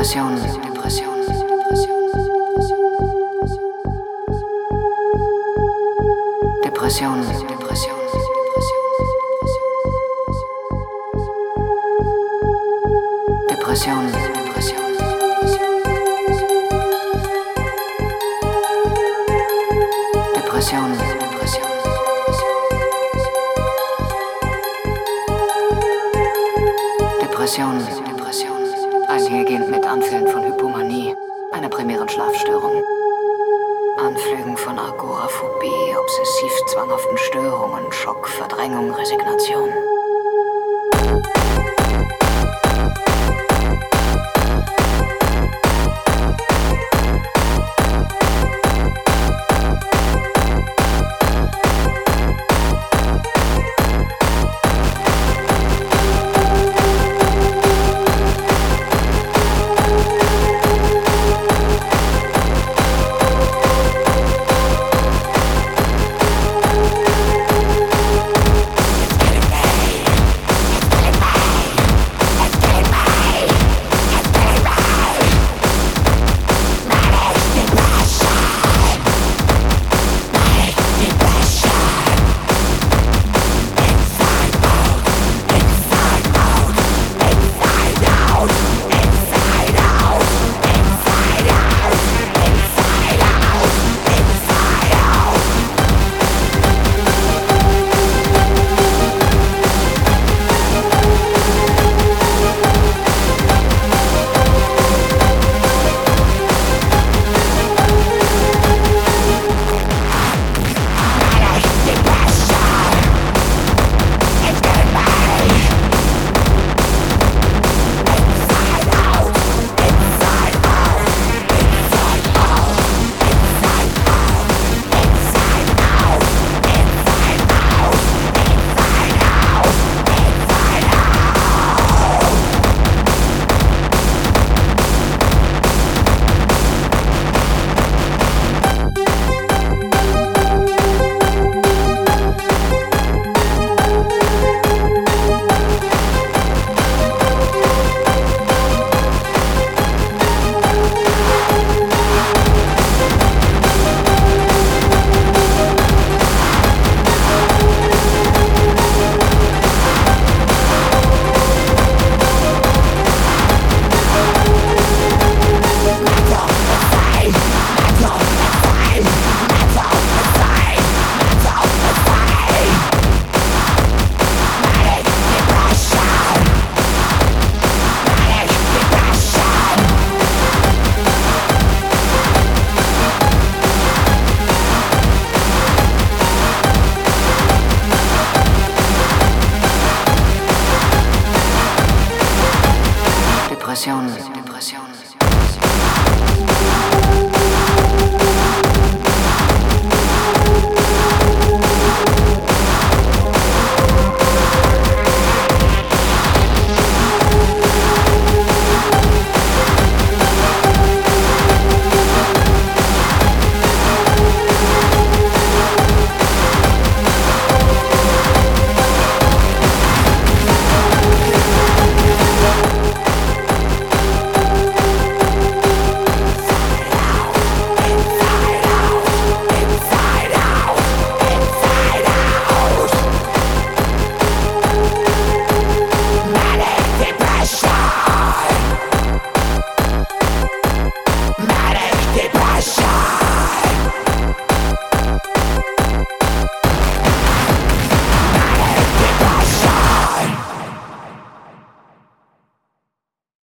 Depression, Depression, Depression, Depression, Depression, Depression. Depression, Depression. Depression. Einhergehend mit Anfällen von Hypomanie, einer primären Schlafstörung. Anflügen von Agoraphobie, obsessiv zwanghaften Störungen, Schock, Verdrängung, Resignation. situación.